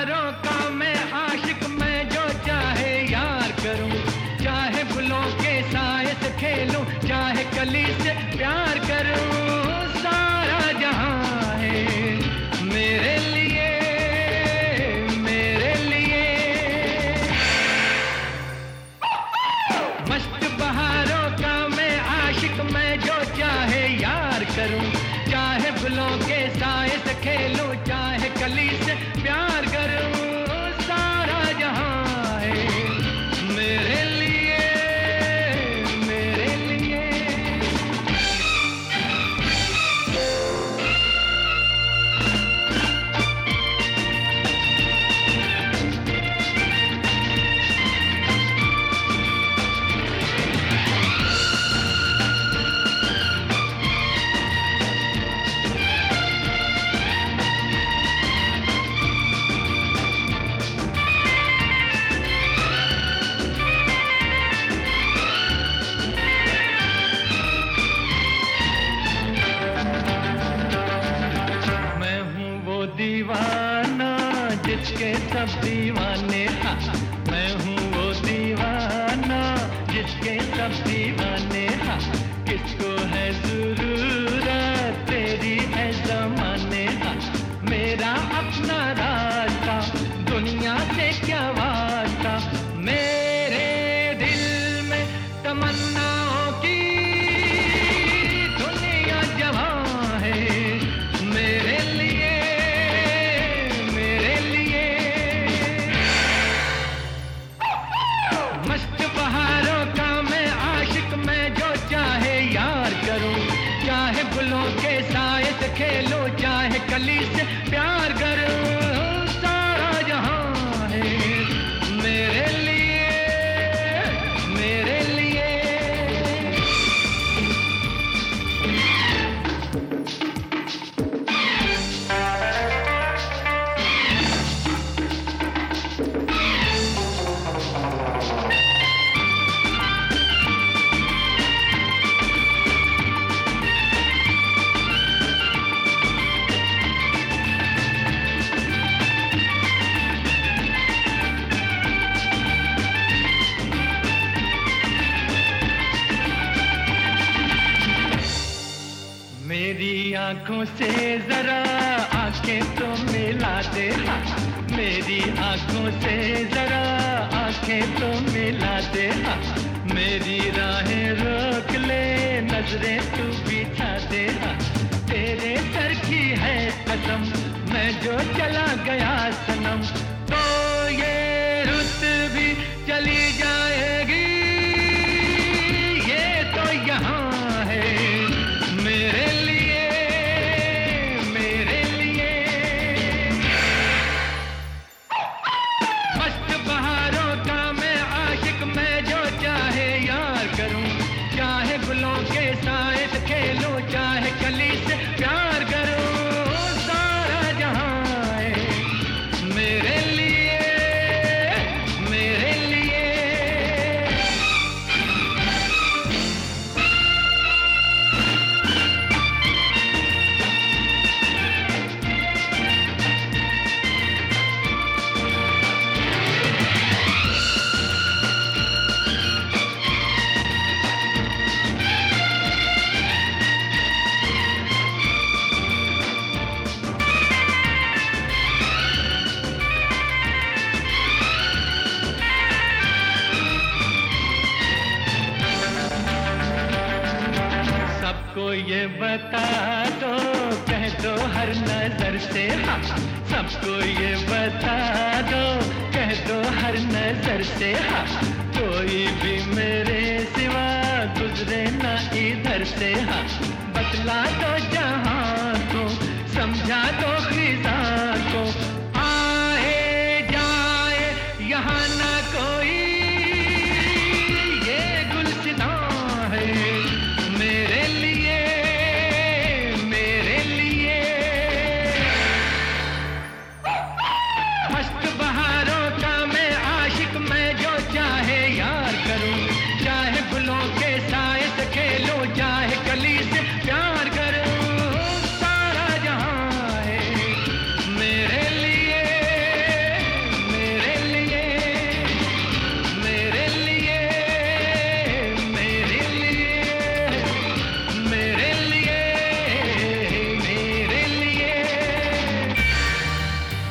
बहारों का फूलों के साए से खेलूं चाहे कली से प्यार करूँ। जिसके सब दीवाने। हूँ प्यार मेरी आँखों से जरा आँखें तो मिला दे। मेरी आँखों से जरा आँखें तो मिला दे। मेरी राहें रोक ले, नज़रें तू बिछा दे। तेरे सर की है कसम, मैं जो चला गया सनम तो ये ये बता दो, कह दो हर नज़र से। हाँ सबको ये बता दो, कह दो हर नज़र से। हाँ कोई भी मेरे सिवा गुजरे ना इधर से। हाँ बतला दो